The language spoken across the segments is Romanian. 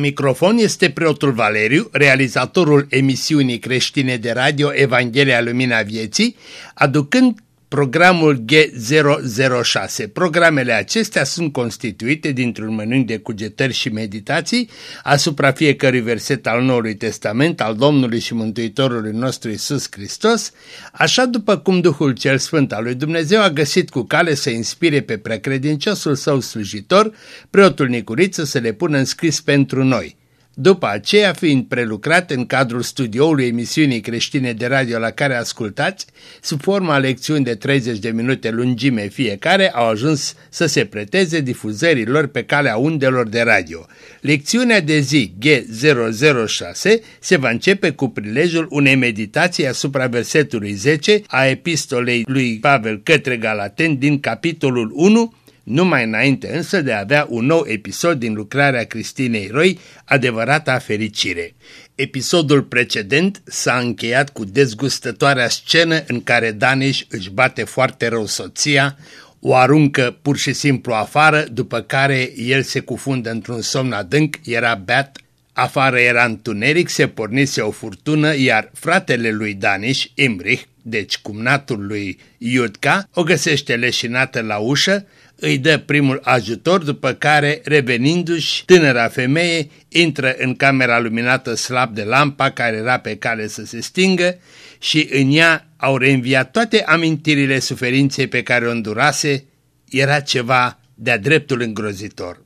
La microfon este preotul Valeriu, realizatorul emisiunii creștine de radio Evanghelia Lumina Vieții, aducând programul G006. Programele acestea sunt constituite dintr-un mănânc de cugetări și meditații asupra fiecărui verset al Noului Testament al Domnului și Mântuitorului nostru Isus Hristos, așa după cum Duhul cel Sfânt al lui Dumnezeu a găsit cu cale să inspire pe precredinciosul său slujitor, preotul Nicuriță să le pună în scris pentru noi – după aceea, fiind prelucrat în cadrul studioului emisiunii creștine de radio la care ascultați, sub forma lecțiuni de 30 de minute lungime fiecare, au ajuns să se preteze difuzărilor pe calea undelor de radio. Lecțiunea de zi G006 se va începe cu prilejul unei meditații asupra versetului 10 a epistolei lui Pavel către Galaten din capitolul 1, numai înainte însă de a avea un nou episod din lucrarea Cristinei Roy, adevărata fericire. Episodul precedent s-a încheiat cu dezgustătoarea scenă în care Danish își bate foarte rău soția, o aruncă pur și simplu afară, după care el se cufundă într-un somn adânc, era beat, afară era întuneric, se pornise o furtună, iar fratele lui Danish, Imrich, deci cumnatul lui Iudca, o găsește leșinată la ușă, îi dă primul ajutor, după care, revenindu-și, tânăra femeie intră în camera luminată slab de lampa care era pe cale să se stingă și în ea au reînviat toate amintirile suferinței pe care o îndurase, era ceva de-a dreptul îngrozitor.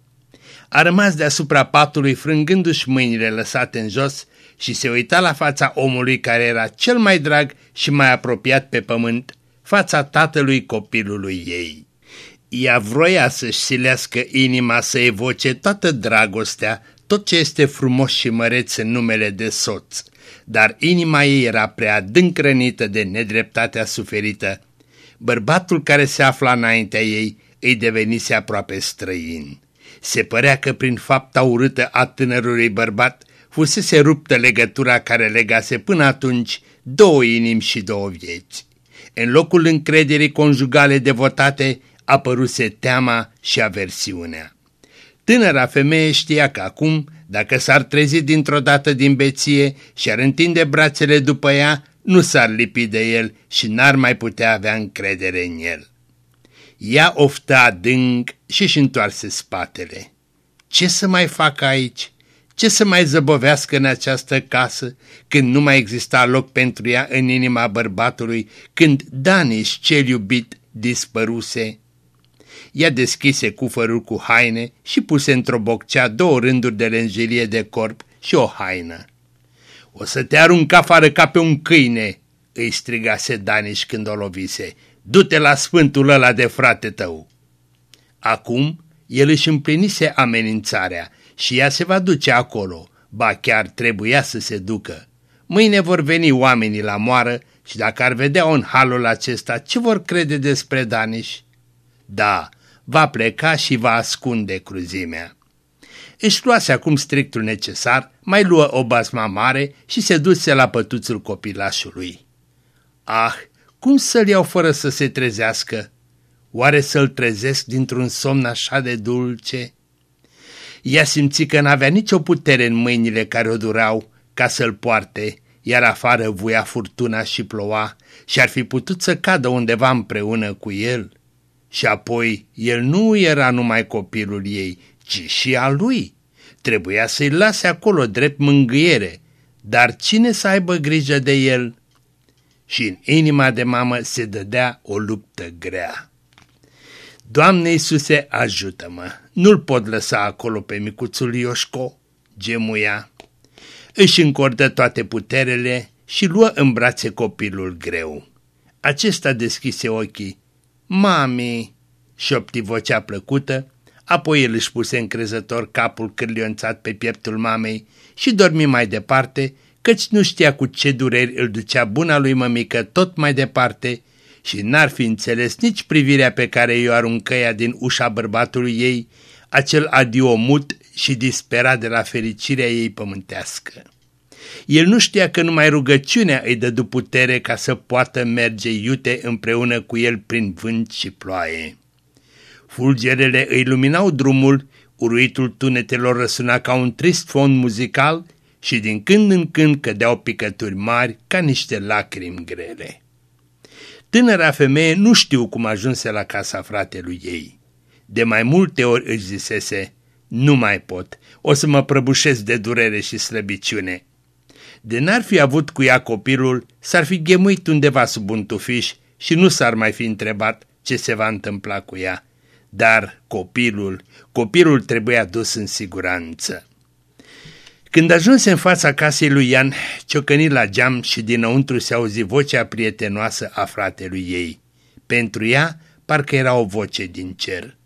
A rămas deasupra patului frângându-și mâinile lăsate în jos și se uita la fața omului care era cel mai drag și mai apropiat pe pământ, fața tatălui copilului ei. Ea vroia să-și silească inima să evoce toată dragostea, tot ce este frumos și măreț în numele de soț, dar inima ei era prea adânc rănită de nedreptatea suferită. Bărbatul care se afla înaintea ei îi devenise aproape străin. Se părea că prin fapta urâtă a tânărului bărbat fusese ruptă legătura care legase până atunci două inimi și două vieți. În locul încrederii conjugale devotate, apăruse teama și aversiunea. Tânăra femeie știa că acum, dacă s-ar trezi dintr-o dată din beție și ar întinde brațele după ea, nu s-ar lipi de el și n-ar mai putea avea încredere în el. Ea ofta adânc și-și întoarse spatele. Ce să mai fac aici? Ce să mai zăbovească în această casă când nu mai exista loc pentru ea în inima bărbatului, când Daniș cel iubit dispăruse? Ea deschise cufărul cu haine și puse într-o boccea două rânduri de lenjerie de corp și o haină. O să te arunc afară ca pe un câine!" îi strigase Daniș când o lovise. Du-te la sfântul ăla de frate tău!" Acum el își împlinise amenințarea și ea se va duce acolo, ba chiar trebuia să se ducă. Mâine vor veni oamenii la moară și dacă ar vedea în halul acesta, ce vor crede despre Daniș? Da, va pleca și va ascunde cruzimea. Își luase acum strictul necesar, mai luă o basma mare și se duse la pătuțul copilașului. Ah, cum să-l iau fără să se trezească? Oare să-l trezesc dintr-un somn așa de dulce? Ea simți că n-avea nicio putere în mâinile care o durau ca să-l poarte, iar afară vuia furtuna și ploua și ar fi putut să cadă undeva împreună cu el. Și apoi el nu era numai copilul ei, ci și al lui. Trebuia să-i lase acolo drept mângâiere, dar cine să aibă grijă de el? Și în inima de mamă se dădea o luptă grea. Doamne Iisuse, ajută-mă! Nu-l pot lăsa acolo pe micuțul Ioșco, gemuia. Își încordă toate puterele și luă în brațe copilul greu. Acesta deschise ochii Mami, șopti vocea plăcută, apoi el își puse încrezător capul cârlionțat pe pieptul mamei și dormi mai departe, căci nu știa cu ce dureri îl ducea buna lui mămică tot mai departe și n-ar fi înțeles nici privirea pe care i-o aruncă ea din ușa bărbatului ei, acel adio mut și disperat de la fericirea ei pământească. El nu știa că numai rugăciunea îi dădu putere ca să poată merge iute împreună cu el prin vânt și ploaie. Fulgerele îi luminau drumul, Uruitul tunetelor răsuna ca un trist fond muzical și din când în când cădeau picături mari ca niște lacrimi grele. Tânăra femeie nu știu cum ajunse la casa fratelui ei. De mai multe ori își zisese, nu mai pot, o să mă prăbușesc de durere și slăbiciune. De n-ar fi avut cu ea copilul, s-ar fi ghemuit undeva sub un tufiș și nu s-ar mai fi întrebat ce se va întâmpla cu ea. Dar copilul, copilul trebuia dus în siguranță. Când ajunse în fața casei lui Ian, ciocăni la geam și dinăuntru se auzi vocea prietenoasă a fratelui ei. Pentru ea, parcă era o voce din cer.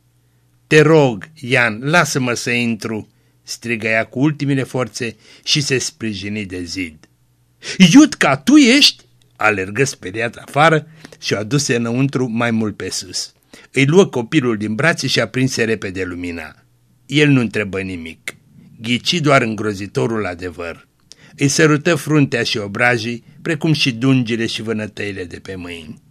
Te rog, Ian, lasă-mă să intru!" Strigă ea cu ultimile forțe și se sprijini de zid. Iutca, tu ești?" alergă speriat afară și o aduse înăuntru mai mult pe sus. Îi luă copilul din brațe și aprinse repede lumina. El nu întrebă nimic. Ghici doar îngrozitorul adevăr. Îi sărută fruntea și obrajii, precum și dungile și vânătăile de pe mâini.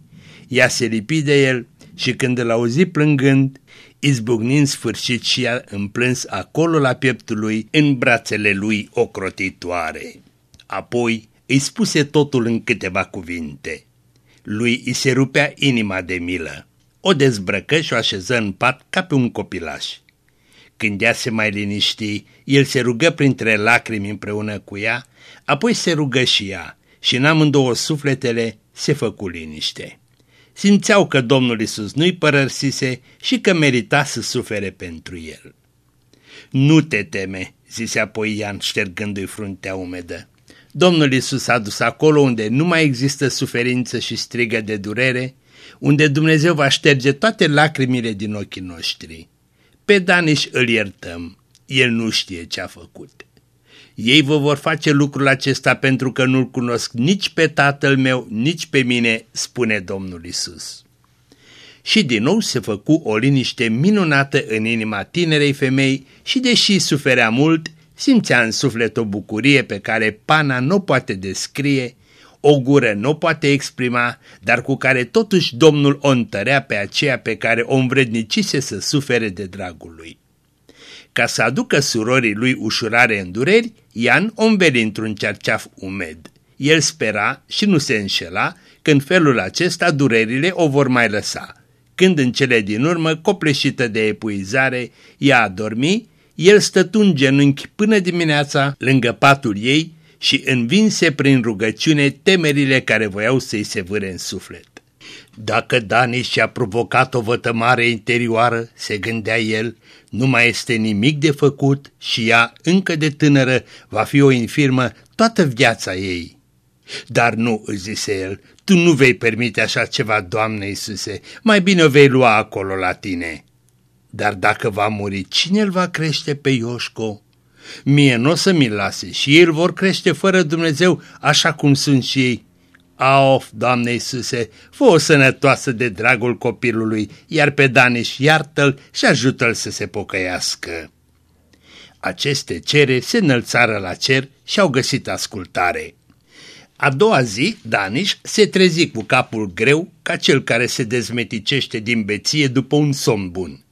Ea se lipi de el și când îl auzi plângând, izbucnind sfârșit și ea împlâns acolo la pieptul lui, în brațele lui ocrotitoare. Apoi îi spuse totul în câteva cuvinte. Lui îi se rupea inima de milă. O dezbrăcă și o așeză în pat ca pe un copilaș. Când ea se mai liniști, el se rugă printre lacrimi împreună cu ea, apoi se rugă și ea și în amândouă sufletele se făcu liniște simțeau că Domnul Isus nu-i părăsise și că merita să sufere pentru el. Nu te teme, zise apoi Ian ștergându-i fruntea umedă. Domnul Isus a dus acolo unde nu mai există suferință și strigă de durere, unde Dumnezeu va șterge toate lacrimile din ochii noștri. Pe Daniș îl iertăm, el nu știe ce a făcut. Ei vă vor face lucrul acesta pentru că nu-L cunosc nici pe Tatăl meu, nici pe mine, spune Domnul Isus. Și din nou se făcu o liniște minunată în inima tinerei femei și deși suferea mult, simțea în suflet o bucurie pe care pana nu poate descrie, o gură nu poate exprima, dar cu care totuși Domnul o întărea pe aceea pe care o învrednicise să sufere de dragul lui. Ca să aducă surorii lui ușurare în dureri, Ian o înveli într-un cerceaf umed. El spera și nu se înșela că în felul acesta durerile o vor mai lăsa. Când în cele din urmă, copleșită de epuizare, ea a dormi, el stătu în genunchi până dimineața lângă patul ei și învinse prin rugăciune temerile care voiau să-i se vâre în suflet. Dacă Dani și-a provocat o vătămare interioară, se gândea el, nu mai este nimic de făcut și ea, încă de tânără, va fi o infirmă toată viața ei. Dar nu, își zise el, tu nu vei permite așa ceva, Doamne Iisuse, mai bine o vei lua acolo la tine. Dar dacă va muri, cine îl va crește pe Ioșco? Mie nu o să mi lase și ei îl vor crește fără Dumnezeu așa cum sunt și ei. Aof, Doamne Iisuse, fă o sănătoasă de dragul copilului, iar pe Daniș iartă-l și ajută-l să se pocăiască. Aceste cere se înălțară la cer și au găsit ascultare. A doua zi, Daniș se trezi cu capul greu ca cel care se dezmeticește din beție după un somn bun.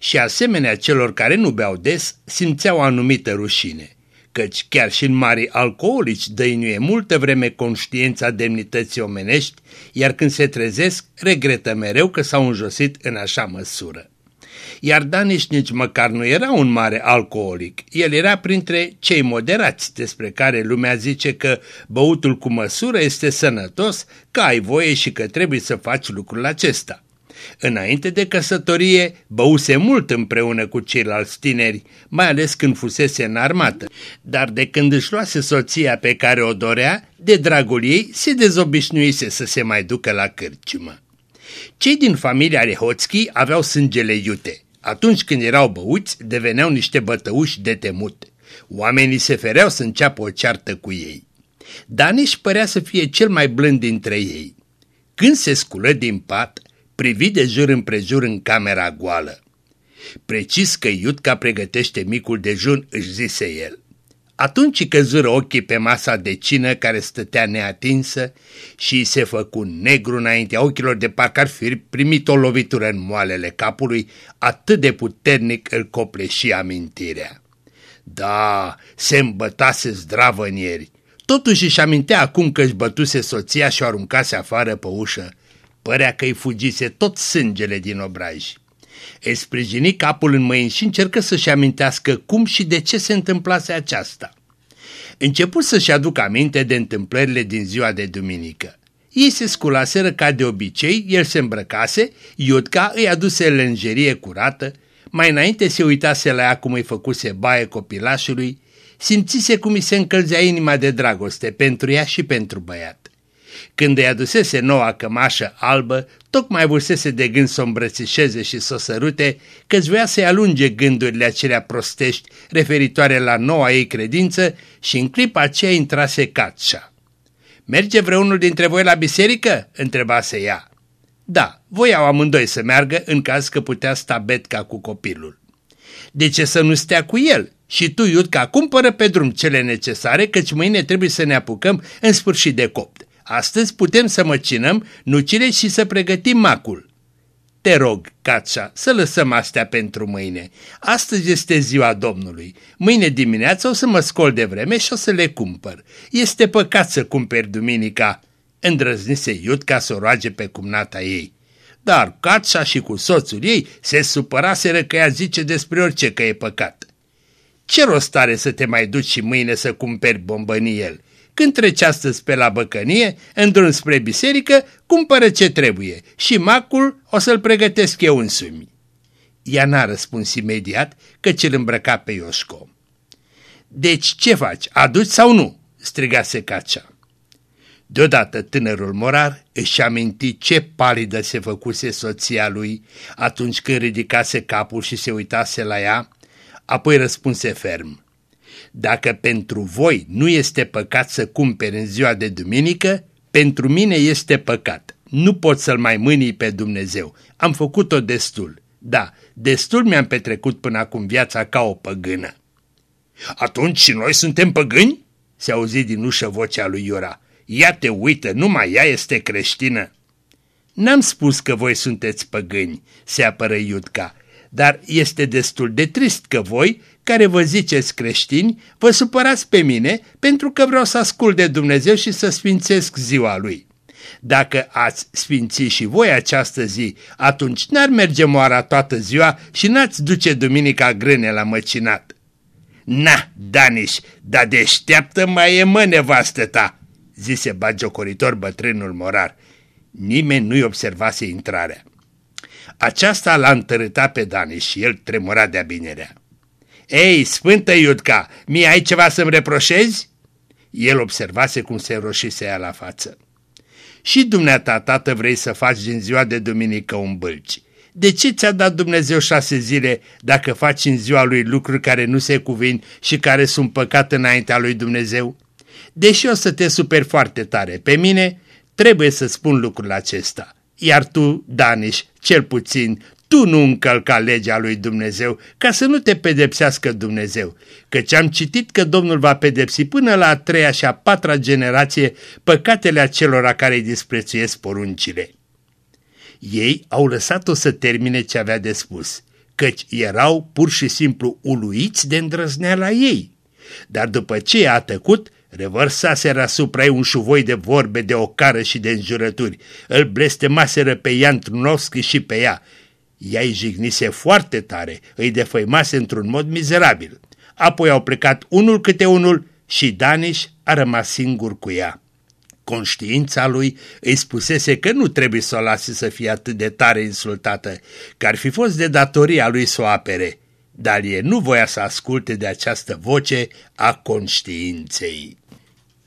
Și asemenea celor care nu beau des, simțeau o anumită rușine căci chiar și în mari alcoolici dăinuie multă vreme conștiința demnității omenești, iar când se trezesc, regretă mereu că s-au înjosit în așa măsură. Iar Daniș nici măcar nu era un mare alcoolic, el era printre cei moderați despre care lumea zice că băutul cu măsură este sănătos, că ai voie și că trebuie să faci lucrul acesta. Înainte de căsătorie, băuse mult împreună cu ceilalți tineri, mai ales când fusese în armată, dar de când își luase soția pe care o dorea, de dragul ei se dezobișnuise să se mai ducă la cârciumă. Cei din familia Rehoțchi aveau sângele iute. Atunci când erau băuți, deveneau niște bătăuși de temut. Oamenii se fereau să înceapă o ceartă cu ei. Daniș părea să fie cel mai blând dintre ei. Când se sculă din pat, privi de jur împrejur în camera goală. Precis că Iutca pregătește micul dejun, își zise el. Atunci căzură ochii pe masa de cină care stătea neatinsă și îi se făcu negru înaintea ochilor de parcă ar fi primit o lovitură în moalele capului, atât de puternic îl copleși amintirea. Da, se îmbătase zdravănieri. Totuși își amintea acum că își bătuse soția și o aruncase afară pe ușă. Părea că îi fugise tot sângele din obraj. Îi sprijini capul în mâini și încercă să-și amintească cum și de ce se întâmplase aceasta. Început să-și aducă aminte de întâmplările din ziua de duminică. Ei se sculaseră ca de obicei, el se îmbrăcase, Iudca îi aduse lenjerie curată, mai înainte se uitase la ea cum îi făcuse baie copilașului, simțise cum îi se încălzea inima de dragoste pentru ea și pentru băiat. Când îi adusese noua cămașă albă, tocmai vusese de gând să o îmbrățișeze și să o sărute, căci voia să-i alunge gândurile acelea prostești referitoare la noua ei credință și în clipa aceea intrase Catșa. Merge vreunul dintre voi la biserică?" întrebase ea. Da, voiau amândoi să meargă în caz că putea sta betca cu copilul. De ce să nu stea cu el? Și tu, Iudca, cumpără pe drum cele necesare, căci mâine trebuie să ne apucăm în sfârșit de copt. Astăzi putem să măcinăm nucile și să pregătim macul. Te rog, Cața, să lăsăm astea pentru mâine. Astăzi este ziua Domnului. Mâine dimineață o să mă scol de vreme și o să le cumpăr. Este păcat să cumperi duminica, îndrăznise Iudca să o roage pe cumnata ei. Dar Cața și cu soțul ei se supăraseră că ea zice despre orice că e păcat. Ce rost are să te mai duci și mâine să cumperi bombănii el? Când treci astăzi pe la băcănie, în drum spre biserică, cumpără ce trebuie și macul o să-l pregătesc eu însumi. Ea n-a răspuns imediat căci îl îmbrăca pe Ioșco. Deci ce faci, aduci sau nu?" strigase Cacea. Deodată tânărul morar își aminti ce palidă se făcuse soția lui atunci când ridicase capul și se uitase la ea, apoi răspunse ferm. Dacă pentru voi nu este păcat să cumperi în ziua de duminică, pentru mine este păcat. Nu pot să-L mai mânii pe Dumnezeu. Am făcut-o destul. Da, destul mi-am petrecut până acum viața ca o păgână. Atunci și noi suntem păgâni? Se auzi din ușă vocea lui Iora. Ia te uită, numai ea este creștină. N-am spus că voi sunteți păgâni, se apără Iudca, dar este destul de trist că voi, care vă ziceți creștini, vă supărați pe mine pentru că vreau să ascult de Dumnezeu și să sfințesc ziua Lui. Dacă ați sfinți și voi această zi, atunci n-ar merge moara toată ziua și n-ați duce duminica grâne la măcinat. Na, Daniș, dar deșteaptă mai e mă nevastă ta, zise bagiocoritor bătrânul morar. Nimeni nu-i observase intrarea. Aceasta l-a întărâtat pe Daniș și el tremura de-a binerea. Ei, Sfântă Iudca, mie ai ceva să-mi reproșezi?" El observase cum se roșise ea la față. Și dumneata, tată, vrei să faci din ziua de duminică un bălci. De ce ți-a dat Dumnezeu șase zile dacă faci în ziua lui lucruri care nu se cuvin și care sunt păcat înaintea lui Dumnezeu? Deși o să te superi foarte tare pe mine, trebuie să spun lucrul acesta. Iar tu, Daniș, cel puțin, tu nu încălca legea lui Dumnezeu ca să nu te pedepsească Dumnezeu, căci am citit că Domnul va pedepsi până la a treia și a patra generație păcatele acelora care îi disprețuiesc poruncile. Ei au lăsat-o să termine ce avea de spus, căci erau pur și simplu uluiți de îndrăzneala ei. Dar după ce a tăcut, revărsaseră asupra ei un șuvoi de vorbe de ocară și de înjurături, îl blestemaseră pe Ian Trunovski și pe ea, ea îi jignise foarte tare, îi defăimase într-un mod mizerabil. Apoi au plecat unul câte unul și Daniș a rămas singur cu ea. Conștiința lui îi spusese că nu trebuie să o lase să fie atât de tare insultată, că ar fi fost de datoria lui să o apere, dar e nu voia să asculte de această voce a conștiinței.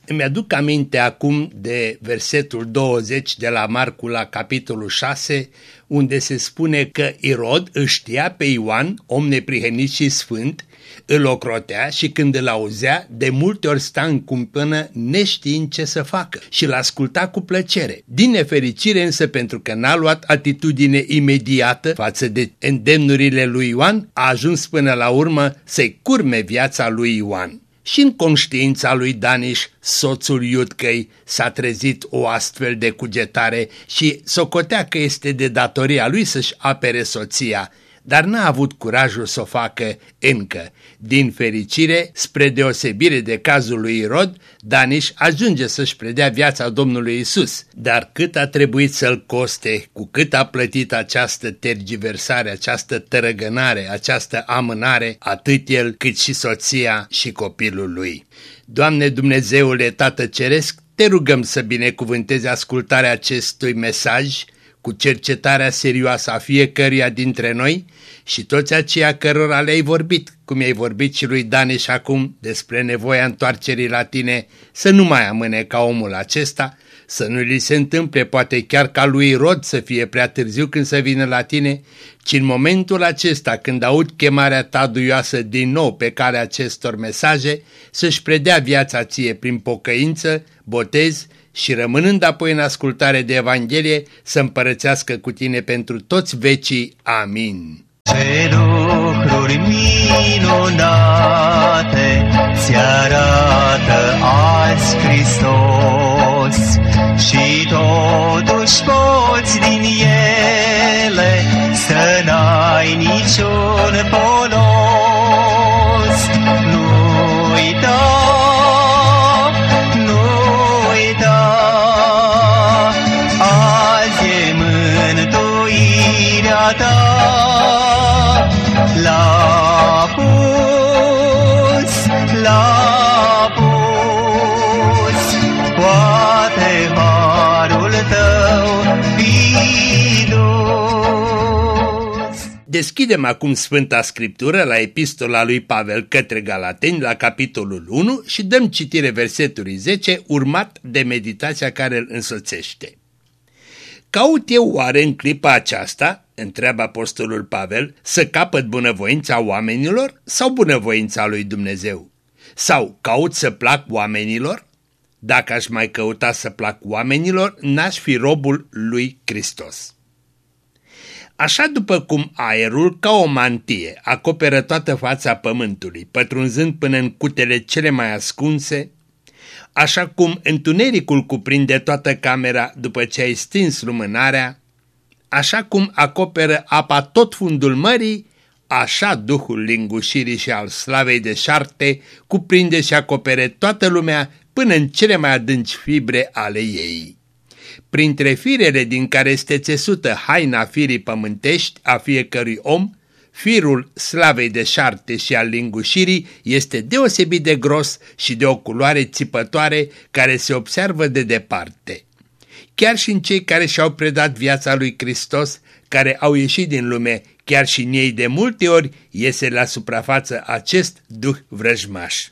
Îmi aduc aminte acum de versetul 20 de la Marcu la capitolul 6, unde se spune că Irod își știa pe Ioan, om neprihenit și sfânt, îl ocrotea și când îl auzea, de multe ori sta în cumpănă neștiind ce să facă și îl asculta cu plăcere. Din nefericire însă pentru că n-a luat atitudine imediată față de îndemnurile lui Ioan, a ajuns până la urmă să-i curme viața lui Ioan și în conștiința lui Daniș, soțul Iudcăi, s-a trezit o astfel de cugetare și socotea că este de datoria lui să-și apere soția, dar n-a avut curajul să o facă încă. Din fericire, spre deosebire de cazul lui Irod, Daniș ajunge să-și predea viața Domnului Isus. Dar cât a trebuit să-l coste, cu cât a plătit această tergiversare, această tărăgânare, această amânare, atât el cât și soția și copilul lui. Doamne Dumnezeule Tată Ceresc, te rugăm să binecuvântezi ascultarea acestui mesaj, cu cercetarea serioasă a fiecăruia dintre noi și toți aceia cărora le-ai vorbit, cum i-ai vorbit și lui Daneș acum despre nevoia întoarcerii la tine, să nu mai amâne ca omul acesta, să nu li se întâmple poate chiar ca lui Rod să fie prea târziu când să vină la tine, ci în momentul acesta când aud chemarea ta duioasă din nou pe calea acestor mesaje, să-și predea viața ție prin pocăință, botez și rămânând apoi în ascultare de Evanghelie să împărățească cu tine pentru toți vecii. Amin. Ce lucruri minunate ți arată azi Hristos și totuși poți din ele să n-ai niciun polos. Nu uita Deschidem acum Sfânta Scriptură la epistola lui Pavel către Galateni la capitolul 1 și dăm citire versetului 10 urmat de meditația care îl însoțește. Caut eu oare în clipa aceasta întreabă apostolul Pavel, să capăt bunăvoința oamenilor sau bunăvoința lui Dumnezeu? Sau caut să plac oamenilor? Dacă aș mai căuta să plac oamenilor, n-aș fi robul lui Hristos. Așa după cum aerul, ca o mantie, acoperă toată fața pământului, pătrunzând până în cutele cele mai ascunse, așa cum întunericul cuprinde toată camera după ce ai stins lumânarea, Așa cum acoperă apa tot fundul mării, așa Duhul lingușirii și al slavei de șarte cuprinde și acopere toată lumea până în cele mai adânci fibre ale ei. Printre firele din care este țesută haina firii pământești a fiecărui om, firul slavei de șarte și al lingușirii este deosebit de gros și de o culoare țipătoare care se observă de departe chiar și în cei care și-au predat viața lui Hristos, care au ieșit din lume, chiar și în ei de multe ori iese la suprafață acest duh vrăjmaș.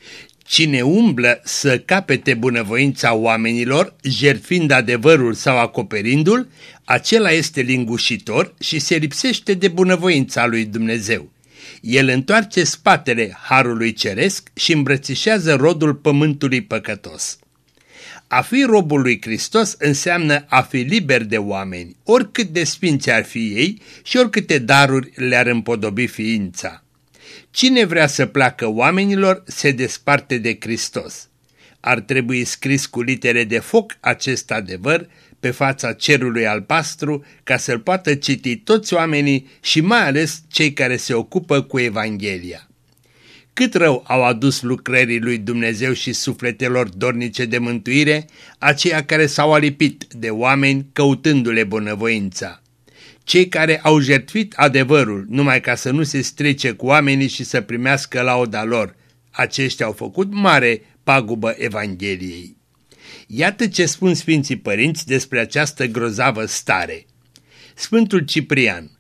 Cine umblă să capete bunăvoința oamenilor, jertfind adevărul sau acoperindu-l, acela este lingușitor și se lipsește de bunăvoința lui Dumnezeu. El întoarce spatele harului ceresc și îmbrățișează rodul pământului păcătos. A fi robul lui Hristos înseamnă a fi liber de oameni, oricât de sfinți ar fi ei și oricâte daruri le-ar împodobi ființa. Cine vrea să placă oamenilor se desparte de Hristos. Ar trebui scris cu litere de foc acest adevăr pe fața cerului albastru ca să-l poată citi toți oamenii și mai ales cei care se ocupă cu Evanghelia. Cât rău au adus lucrării lui Dumnezeu și sufletelor dornice de mântuire, aceia care s-au alipit de oameni căutându-le bunăvoința. Cei care au jertfit adevărul numai ca să nu se strice cu oamenii și să primească lauda lor, aceștia au făcut mare pagubă Evangheliei. Iată ce spun Sfinții Părinți despre această grozavă stare. Sfântul Ciprian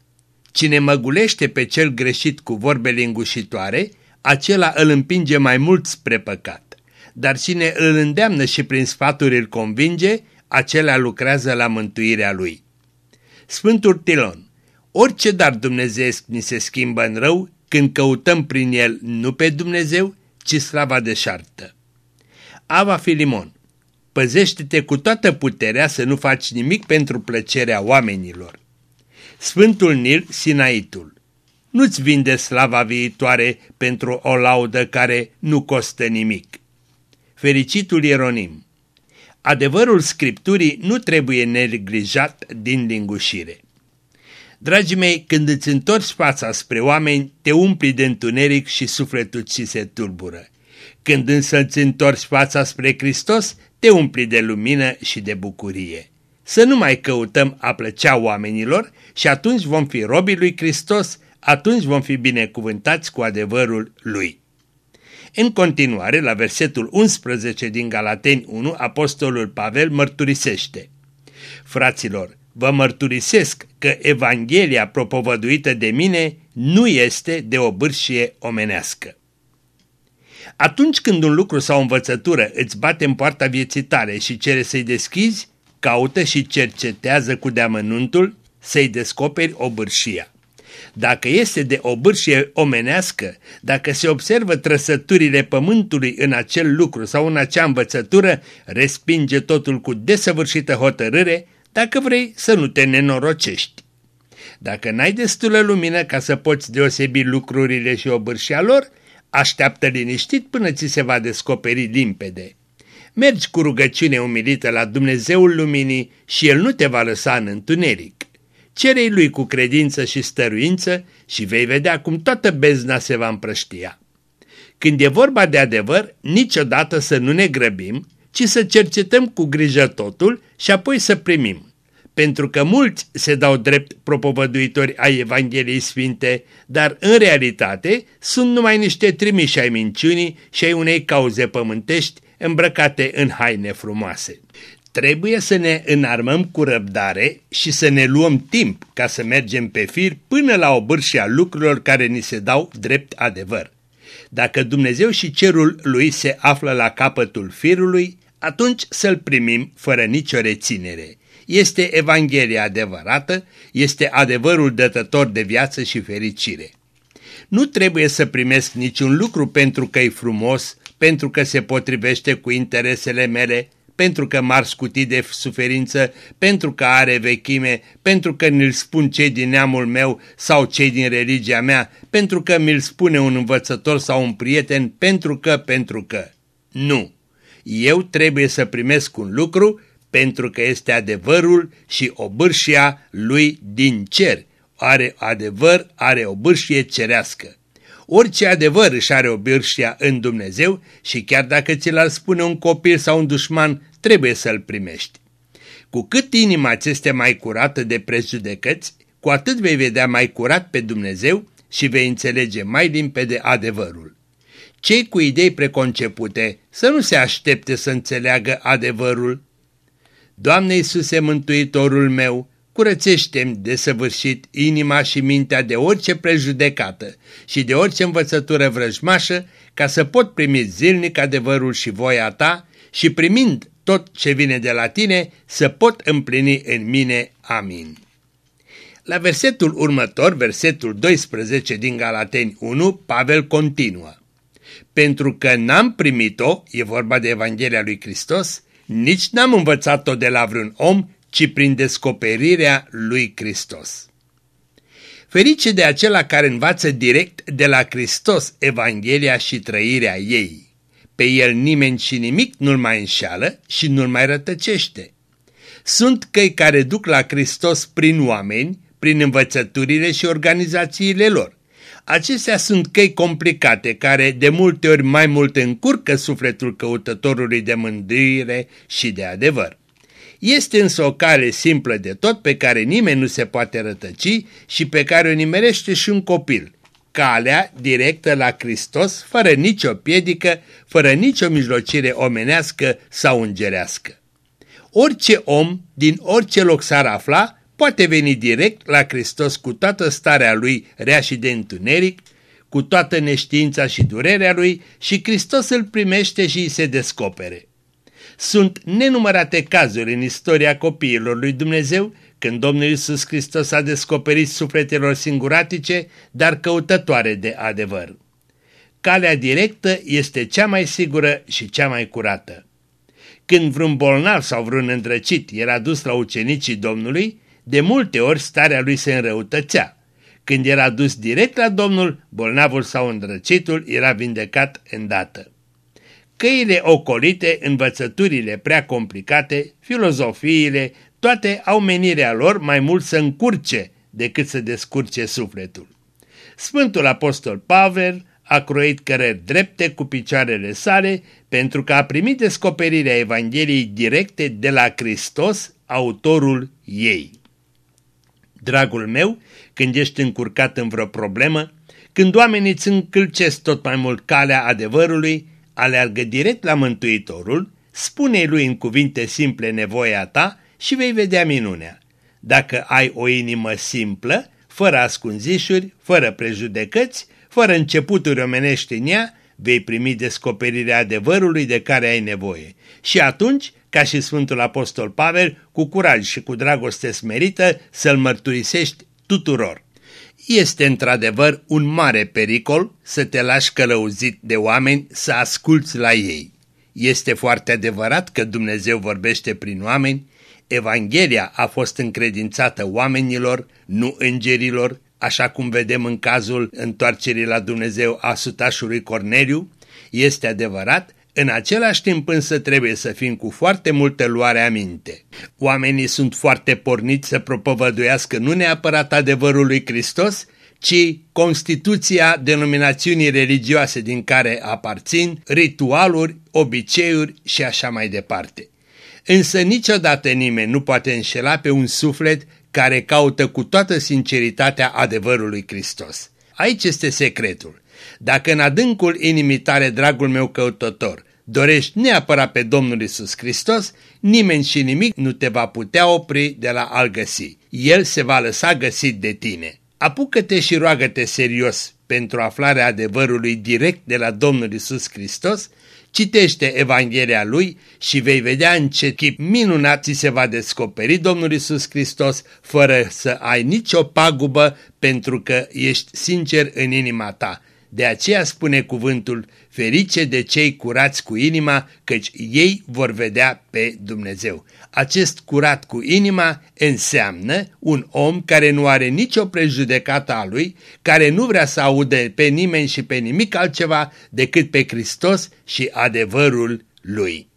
Cine măgulește pe cel greșit cu vorbe lingușitoare, acela îl împinge mai mult spre păcat. Dar cine îl îndeamnă și prin sfaturi îl convinge, acela lucrează la mântuirea lui. Sfântul Tilon Orice dar dumnezeesc ni se schimbă în rău când căutăm prin el nu pe Dumnezeu, ci slava deșartă. Ava Filimon Păzește-te cu toată puterea să nu faci nimic pentru plăcerea oamenilor. Sfântul Nil Sinaitul nu-ți vinde slava viitoare pentru o laudă care nu costă nimic. Fericitul Ieronim Adevărul Scripturii nu trebuie neglijat din lingușire. Dragii mei, când îți întorci fața spre oameni, te umpli de întuneric și sufletul ți se tulbură. Când însă îți întorci fața spre Hristos, te umpli de lumină și de bucurie. Să nu mai căutăm a plăcea oamenilor și atunci vom fi robii lui Hristos, atunci vom fi binecuvântați cu adevărul lui. În continuare, la versetul 11 din Galateni 1, apostolul Pavel mărturisește Fraților, vă mărturisesc că Evanghelia propovăduită de mine nu este de o bârșie omenească. Atunci când un lucru sau o învățătură îți bate în poarta vieții tale și cere să-i deschizi, caută și cercetează cu deamănuntul să-i descoperi o bârșia. Dacă este de o bârșie omenească, dacă se observă trăsăturile pământului în acel lucru sau în acea învățătură, respinge totul cu desăvârșită hotărâre, dacă vrei să nu te nenorocești. Dacă n-ai destulă lumină ca să poți deosebi lucrurile și obârșia lor, așteaptă liniștit până ți se va descoperi limpede. Mergi cu rugăciune umilită la Dumnezeul luminii și El nu te va lăsa în întuneric. Cerei lui cu credință și stăruință și vei vedea cum toată bezna se va împrăștia. Când e vorba de adevăr, niciodată să nu ne grăbim, ci să cercetăm cu grijă totul și apoi să primim. Pentru că mulți se dau drept propovăduitori ai Evangheliei Sfinte, dar în realitate sunt numai niște trimiși ai minciunii și ai unei cauze pământești îmbrăcate în haine frumoase. Trebuie să ne înarmăm cu răbdare și să ne luăm timp ca să mergem pe fir până la obârșia lucrurilor care ni se dau drept adevăr. Dacă Dumnezeu și cerul lui se află la capătul firului, atunci să-l primim fără nicio reținere. Este Evanghelia adevărată, este adevărul dătător de viață și fericire. Nu trebuie să primesc niciun lucru pentru că e frumos, pentru că se potrivește cu interesele mele, pentru că m-ar scuti de suferință, pentru că are vechime, pentru că mi-l spun cei din neamul meu sau cei din religia mea, pentru că mi-l spune un învățător sau un prieten, pentru că, pentru că. Nu! Eu trebuie să primesc un lucru pentru că este adevărul și obârșia lui din cer. Are adevăr, are o bârșie cerească. Orice adevăr își are o bârșia în Dumnezeu și chiar dacă ți l-ar spune un copil sau un dușman, trebuie să-l primești. Cu cât inima ți este mai curată de prejudecăți, cu atât vei vedea mai curat pe Dumnezeu și vei înțelege mai limpede adevărul. Cei cu idei preconcepute să nu se aștepte să înțeleagă adevărul. Doamne Iisuse Mântuitorul meu, curățește-mi de săvârșit inima și mintea de orice prejudecată și de orice învățătură vrăjmașă, ca să pot primi zilnic adevărul și voia ta și primind tot ce vine de la tine, să pot împlini în mine. Amin. La versetul următor, versetul 12 din Galateni 1, Pavel continuă. Pentru că n-am primit-o, e vorba de Evanghelia lui Hristos, nici n-am învățat-o de la vreun om, ci prin descoperirea lui Hristos. Ferice de acela care învață direct de la Hristos Evanghelia și trăirea ei. Pe el nimeni și nimic nu-l mai înșeală și nu-l mai rătăcește. Sunt căi care duc la Hristos prin oameni, prin învățăturile și organizațiile lor. Acestea sunt căi complicate care de multe ori mai mult încurcă sufletul căutătorului de mândrire și de adevăr. Este însă o cale simplă de tot pe care nimeni nu se poate rătăci și pe care o nimerește și un copil. Calea directă la Hristos, fără nicio piedică, fără nicio mijlocire omenească sau îngerească. Orice om, din orice loc s-ar afla, poate veni direct la Hristos cu toată starea lui rea și de întuneric, cu toată neștiința și durerea lui și Hristos îl primește și îi se descopere. Sunt nenumărate cazuri în istoria copiilor lui Dumnezeu când Domnul Iisus Hristos a descoperit sufletelor singuratice, dar căutătoare de adevăr. Calea directă este cea mai sigură și cea mai curată. Când vreun bolnav sau vreun îndrăcit era dus la ucenicii Domnului, de multe ori starea lui se înrăutățea. Când era dus direct la Domnul, bolnavul sau îndrăcitul era vindecat îndată. Căile ocolite, învățăturile prea complicate, filozofiile, toate au menirea lor mai mult să încurce decât să descurce sufletul. Sfântul Apostol Pavel a croit cărări drepte cu picioarele sale pentru că a primit descoperirea Evangheliei directe de la Hristos, autorul ei. Dragul meu, când ești încurcat în vreo problemă, când oamenii îți încălcesc tot mai mult calea adevărului, aleargă direct la Mântuitorul, spune lui în cuvinte simple nevoia ta și vei vedea minunea. Dacă ai o inimă simplă, fără ascunzișuri, fără prejudecăți, fără începuturi omenești în ea, vei primi descoperirea adevărului de care ai nevoie. Și atunci, ca și Sfântul Apostol Pavel, cu curaj și cu dragoste smerită, să-l mărturisești tuturor. Este într-adevăr un mare pericol să te lași călăuzit de oameni să asculți la ei. Este foarte adevărat că Dumnezeu vorbește prin oameni, Evanghelia a fost încredințată oamenilor, nu îngerilor, așa cum vedem în cazul întoarcerii la Dumnezeu a sutașului Corneliu, este adevărat, în același timp însă trebuie să fim cu foarte multă luare aminte. Oamenii sunt foarte porniți să propovăduiască nu neapărat adevărul lui Hristos, ci constituția denominațiunii religioase din care aparțin, ritualuri, obiceiuri și așa mai departe. Însă niciodată nimeni nu poate înșela pe un suflet care caută cu toată sinceritatea adevărului Hristos. Aici este secretul. Dacă în adâncul inimii tale, dragul meu căutător, dorești neapărat pe Domnul Isus Hristos, nimeni și nimic nu te va putea opri de la a-L găsi. El se va lăsa găsit de tine. Apucă-te și roagă-te serios pentru aflarea adevărului direct de la Domnul Isus Hristos Citește Evanghelia lui și vei vedea în ce chip minunat ți se va descoperi Domnul Isus Hristos fără să ai nicio pagubă pentru că ești sincer în inima ta. De aceea spune cuvântul, ferice de cei curați cu inima, căci ei vor vedea pe Dumnezeu. Acest curat cu inima înseamnă un om care nu are nicio prejudecată a lui, care nu vrea să aude pe nimeni și pe nimic altceva decât pe Hristos și adevărul lui.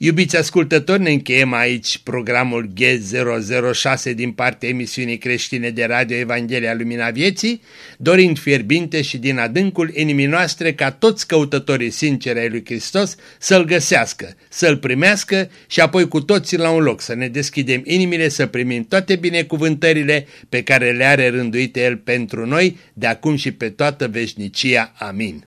Iubiți ascultători, ne încheiem aici programul G006 din partea emisiunii creștine de Radio Evanghelia Lumina Vieții, dorind fierbinte și din adâncul inimii noastre ca toți căutătorii sinceri ai lui Hristos să-L găsească, să-L primească și apoi cu toții la un loc să ne deschidem inimile să primim toate binecuvântările pe care le are rânduite El pentru noi de acum și pe toată veșnicia. Amin.